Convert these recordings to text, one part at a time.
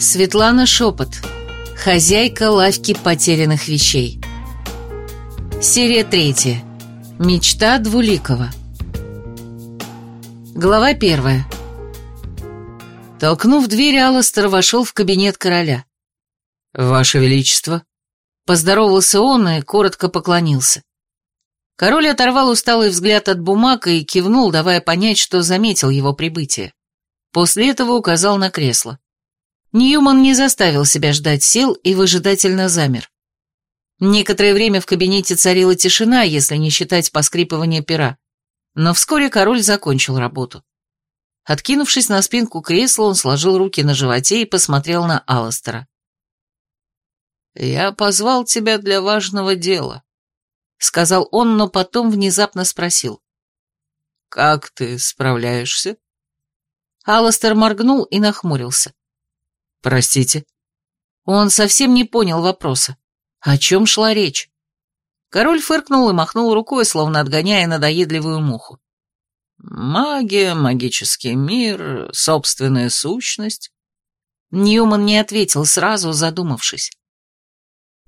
Светлана Шепот. Хозяйка лавки потерянных вещей. Серия третья. Мечта Двуликова. Глава первая. Толкнув дверь, Алластер вошел в кабинет короля. «Ваше Величество!» Поздоровался он и коротко поклонился. Король оторвал усталый взгляд от бумаг и кивнул, давая понять, что заметил его прибытие. После этого указал на кресло. Ньюман не заставил себя ждать сил и выжидательно замер. Некоторое время в кабинете царила тишина, если не считать поскрипывания пера. Но вскоре король закончил работу. Откинувшись на спинку кресла, он сложил руки на животе и посмотрел на Алластера. «Я позвал тебя для важного дела», — сказал он, но потом внезапно спросил. «Как ты справляешься?» Алластер моргнул и нахмурился. «Простите». Он совсем не понял вопроса. О чем шла речь? Король фыркнул и махнул рукой, словно отгоняя надоедливую муху. «Магия, магический мир, собственная сущность». Ньюман не ответил сразу, задумавшись.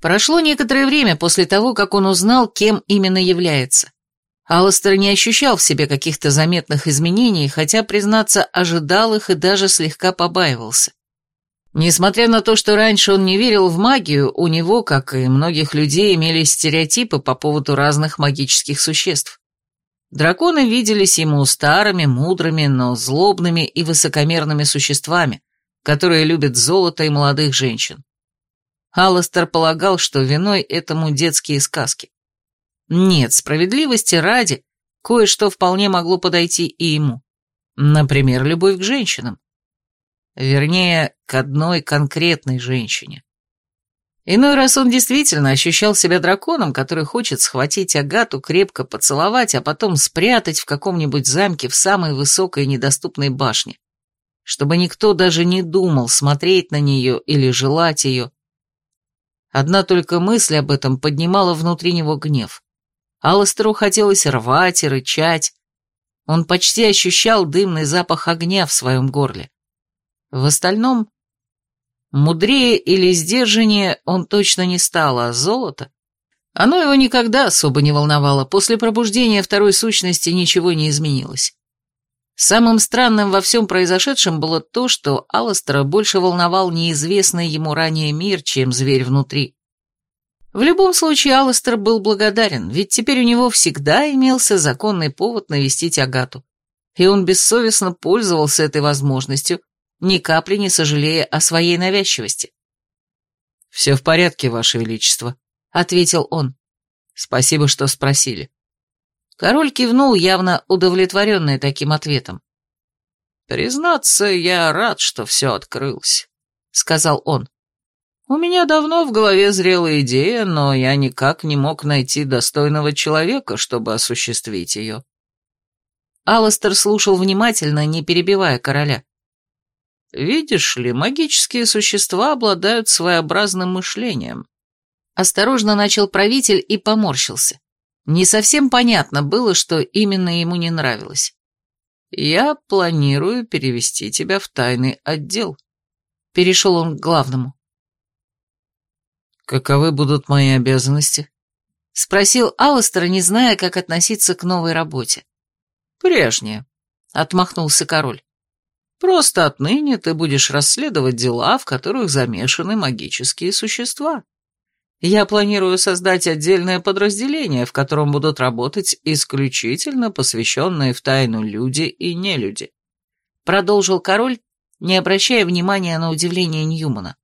Прошло некоторое время после того, как он узнал, кем именно является. Алластер не ощущал в себе каких-то заметных изменений, хотя, признаться, ожидал их и даже слегка побаивался. Несмотря на то, что раньше он не верил в магию, у него, как и многих людей, имелись стереотипы по поводу разных магических существ. Драконы виделись ему старыми, мудрыми, но злобными и высокомерными существами, которые любят золото и молодых женщин. Алластер полагал, что виной этому детские сказки. Нет, справедливости ради, кое-что вполне могло подойти и ему. Например, любовь к женщинам. Вернее, к одной конкретной женщине. Иной раз он действительно ощущал себя драконом, который хочет схватить Агату, крепко поцеловать, а потом спрятать в каком-нибудь замке в самой высокой недоступной башне, чтобы никто даже не думал смотреть на нее или желать ее. Одна только мысль об этом поднимала внутри него гнев. Алластеру хотелось рвать и рычать. Он почти ощущал дымный запах огня в своем горле. В остальном, мудрее или сдержаннее он точно не стал, а золото... Оно его никогда особо не волновало, после пробуждения второй сущности ничего не изменилось. Самым странным во всем произошедшем было то, что Алластера больше волновал неизвестный ему ранее мир, чем зверь внутри. В любом случае, Алластер был благодарен, ведь теперь у него всегда имелся законный повод навестить Агату. И он бессовестно пользовался этой возможностью, ни капли не сожалея о своей навязчивости. «Все в порядке, Ваше Величество», — ответил он. «Спасибо, что спросили». Король кивнул, явно удовлетворенный таким ответом. «Признаться, я рад, что все открылось», — сказал он. «У меня давно в голове зрела идея, но я никак не мог найти достойного человека, чтобы осуществить ее». Алластер слушал внимательно, не перебивая короля. Видишь ли, магические существа обладают своеобразным мышлением. Осторожно начал правитель и поморщился. Не совсем понятно было, что именно ему не нравилось. Я планирую перевести тебя в тайный отдел. Перешел он к главному. Каковы будут мои обязанности? Спросил Алластер, не зная, как относиться к новой работе. Прежние, отмахнулся король. Просто отныне ты будешь расследовать дела, в которых замешаны магические существа. Я планирую создать отдельное подразделение, в котором будут работать исключительно посвященные в тайну люди и нелюди. Продолжил король, не обращая внимания на удивление Ньюмана.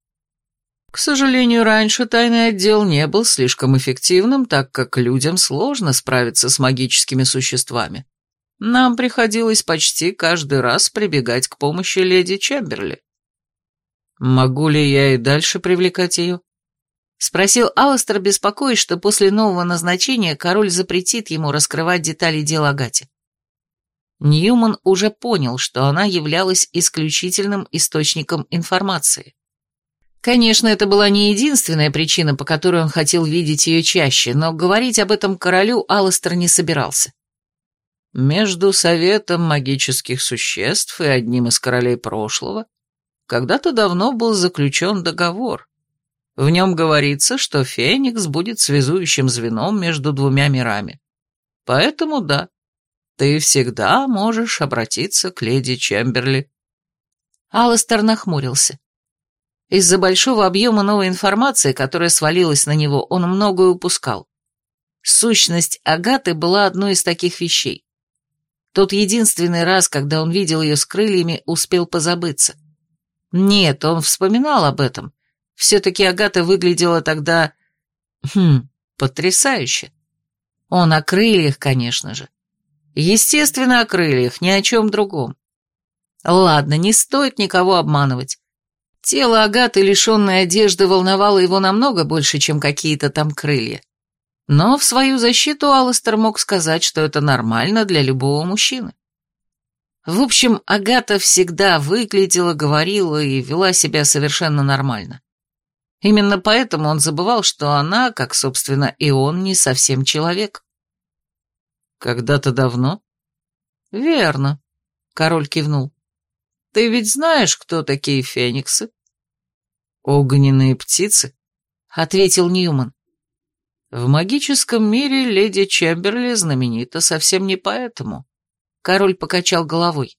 К сожалению, раньше тайный отдел не был слишком эффективным, так как людям сложно справиться с магическими существами. Нам приходилось почти каждый раз прибегать к помощи леди Чемберли. Могу ли я и дальше привлекать ее? Спросил Алластер, беспокоясь, что после нового назначения король запретит ему раскрывать детали дела Агате. Ньюман уже понял, что она являлась исключительным источником информации. Конечно, это была не единственная причина, по которой он хотел видеть ее чаще, но говорить об этом королю Алластер не собирался. Между Советом магических существ и одним из королей прошлого когда-то давно был заключен договор. В нем говорится, что Феникс будет связующим звеном между двумя мирами. Поэтому да, ты всегда можешь обратиться к леди Чемберли. Алластер нахмурился. Из-за большого объема новой информации, которая свалилась на него, он многое упускал. Сущность Агаты была одной из таких вещей. Тот единственный раз, когда он видел ее с крыльями, успел позабыться. Нет, он вспоминал об этом. Все-таки Агата выглядела тогда... Хм, потрясающе. Он о крыльях, конечно же. Естественно, о крыльях, ни о чем другом. Ладно, не стоит никого обманывать. Тело Агаты, лишенной одежды, волновало его намного больше, чем какие-то там крылья. Но в свою защиту Алластер мог сказать, что это нормально для любого мужчины. В общем, Агата всегда выглядела, говорила и вела себя совершенно нормально. Именно поэтому он забывал, что она, как, собственно, и он, не совсем человек. «Когда-то давно?» «Верно», — король кивнул. «Ты ведь знаешь, кто такие фениксы?» «Огненные птицы?» — ответил Ньюман. «В магическом мире леди Чемберли знаменита совсем не поэтому». Король покачал головой.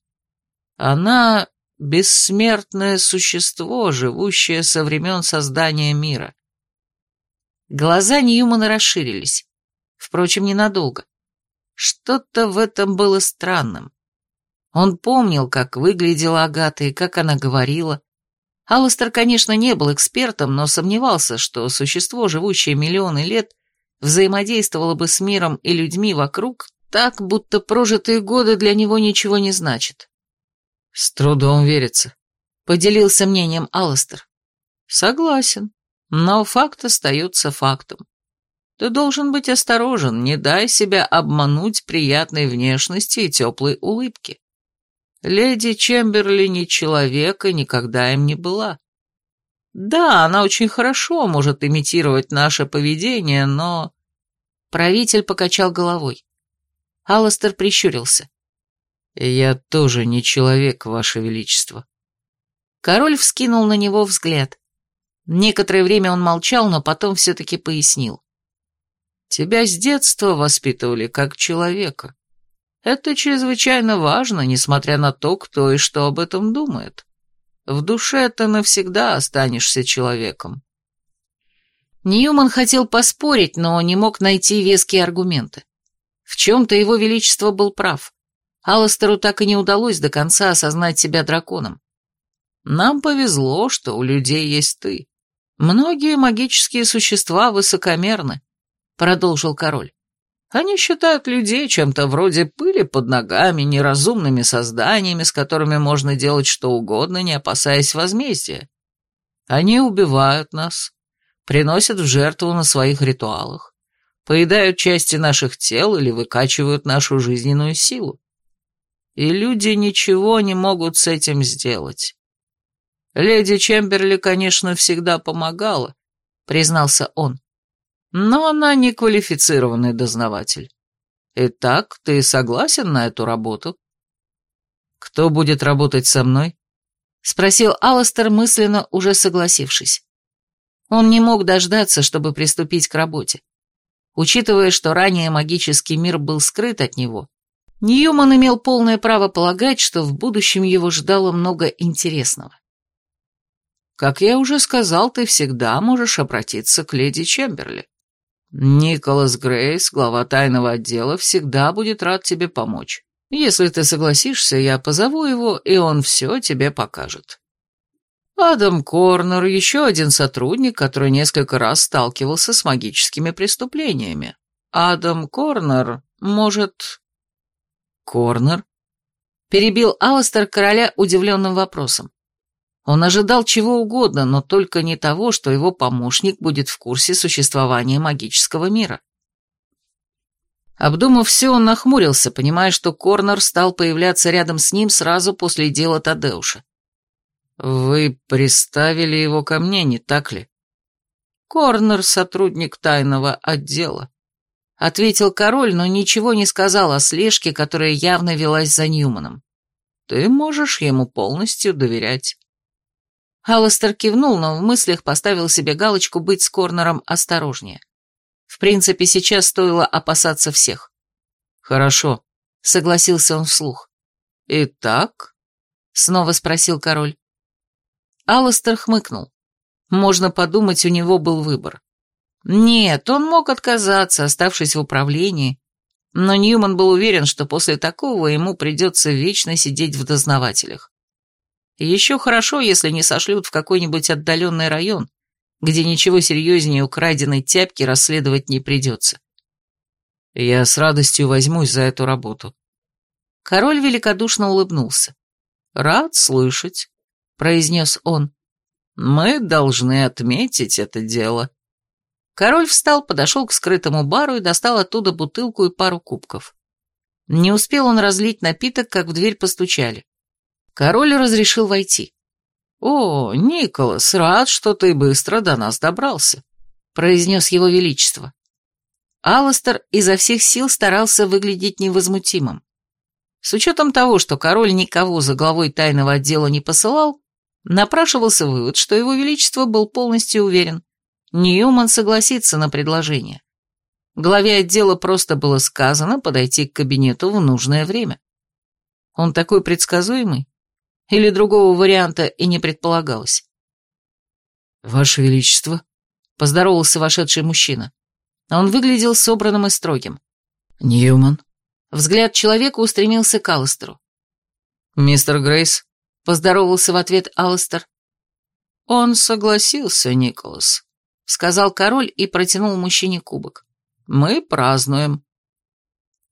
«Она — бессмертное существо, живущее со времен создания мира». Глаза Ньюмана расширились. Впрочем, ненадолго. Что-то в этом было странным. Он помнил, как выглядела Агата и как она говорила, Алластер, конечно, не был экспертом, но сомневался, что существо, живущее миллионы лет, взаимодействовало бы с миром и людьми вокруг так, будто прожитые годы для него ничего не значат. «С трудом верится», — поделился мнением Алластер. «Согласен, но факт остается фактом. Ты должен быть осторожен, не дай себя обмануть приятной внешности и теплой улыбки. Леди Чемберли не человек и никогда им не была. Да, она очень хорошо может имитировать наше поведение, но...» Правитель покачал головой. Алластер прищурился. «Я тоже не человек, Ваше Величество». Король вскинул на него взгляд. Некоторое время он молчал, но потом все-таки пояснил. «Тебя с детства воспитывали как человека. Это чрезвычайно важно, несмотря на то, кто и что об этом думает. В душе ты навсегда останешься человеком. Ньюман хотел поспорить, но не мог найти веские аргументы. В чем-то его величество был прав. Алластеру так и не удалось до конца осознать себя драконом. Нам повезло, что у людей есть ты. Многие магические существа высокомерны, продолжил король. Они считают людей чем-то вроде пыли под ногами, неразумными созданиями, с которыми можно делать что угодно, не опасаясь возмездия. Они убивают нас, приносят в жертву на своих ритуалах, поедают части наших тел или выкачивают нашу жизненную силу. И люди ничего не могут с этим сделать. Леди Чемберли, конечно, всегда помогала, признался он. Но она не квалифицированный дознаватель. Итак, ты согласен на эту работу? Кто будет работать со мной? Спросил Алластер, мысленно уже согласившись. Он не мог дождаться, чтобы приступить к работе. Учитывая, что ранее магический мир был скрыт от него, Ньюман имел полное право полагать, что в будущем его ждало много интересного. Как я уже сказал, ты всегда можешь обратиться к леди Чемберли. Николас Грейс, глава тайного отдела, всегда будет рад тебе помочь. Если ты согласишься, я позову его, и он все тебе покажет. Адам Корнер, еще один сотрудник, который несколько раз сталкивался с магическими преступлениями. Адам Корнер может... Корнер? Перебил Алластер короля удивленным вопросом. Он ожидал чего угодно, но только не того, что его помощник будет в курсе существования магического мира. Обдумав все, он нахмурился, понимая, что Корнер стал появляться рядом с ним сразу после дела Тадеуша. «Вы приставили его ко мне, не так ли?» «Корнер — сотрудник тайного отдела», — ответил король, но ничего не сказал о слежке, которая явно велась за Ньюманом. «Ты можешь ему полностью доверять». Алластер кивнул, но в мыслях поставил себе галочку быть с Корнером осторожнее. В принципе, сейчас стоило опасаться всех. «Хорошо», — согласился он вслух. «Итак?» — снова спросил король. Алластер хмыкнул. Можно подумать, у него был выбор. Нет, он мог отказаться, оставшись в управлении, но Ньюман был уверен, что после такого ему придется вечно сидеть в дознавателях. Еще хорошо, если не сошлют в какой-нибудь отдаленный район, где ничего серьезнее украденной тяпки расследовать не придется. Я с радостью возьмусь за эту работу. Король великодушно улыбнулся. «Рад слышать», — произнес он. «Мы должны отметить это дело». Король встал, подошел к скрытому бару и достал оттуда бутылку и пару кубков. Не успел он разлить напиток, как в дверь постучали. Король разрешил войти. «О, Николас, рад, что ты быстро до нас добрался», — произнес его величество. Алластер изо всех сил старался выглядеть невозмутимым. С учетом того, что король никого за главой тайного отдела не посылал, напрашивался вывод, что его величество был полностью уверен. Ньюман согласится на предложение. Главе отдела просто было сказано подойти к кабинету в нужное время. Он такой предсказуемый, или другого варианта и не предполагалось. «Ваше Величество», — поздоровался вошедший мужчина. Он выглядел собранным и строгим. «Ньюман». Взгляд человека устремился к Алластеру. «Мистер Грейс», — поздоровался в ответ Алластер. «Он согласился, Николас», — сказал король и протянул мужчине кубок. «Мы празднуем».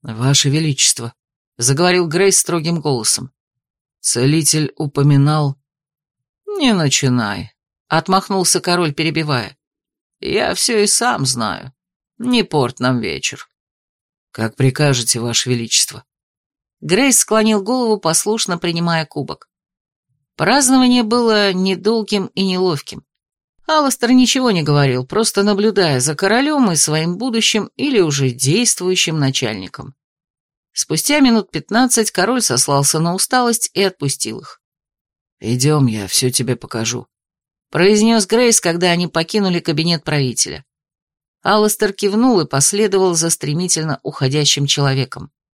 «Ваше Величество», — заговорил Грейс строгим голосом. Целитель упоминал... «Не начинай», — отмахнулся король, перебивая. «Я все и сам знаю. Не порт нам вечер». «Как прикажете, Ваше Величество». Грейс склонил голову, послушно принимая кубок. Празднование было недолгим и неловким. Алластер ничего не говорил, просто наблюдая за королем и своим будущим или уже действующим начальником. Спустя минут пятнадцать король сослался на усталость и отпустил их. «Идем, я все тебе покажу», — произнес Грейс, когда они покинули кабинет правителя. Алластер кивнул и последовал за стремительно уходящим человеком.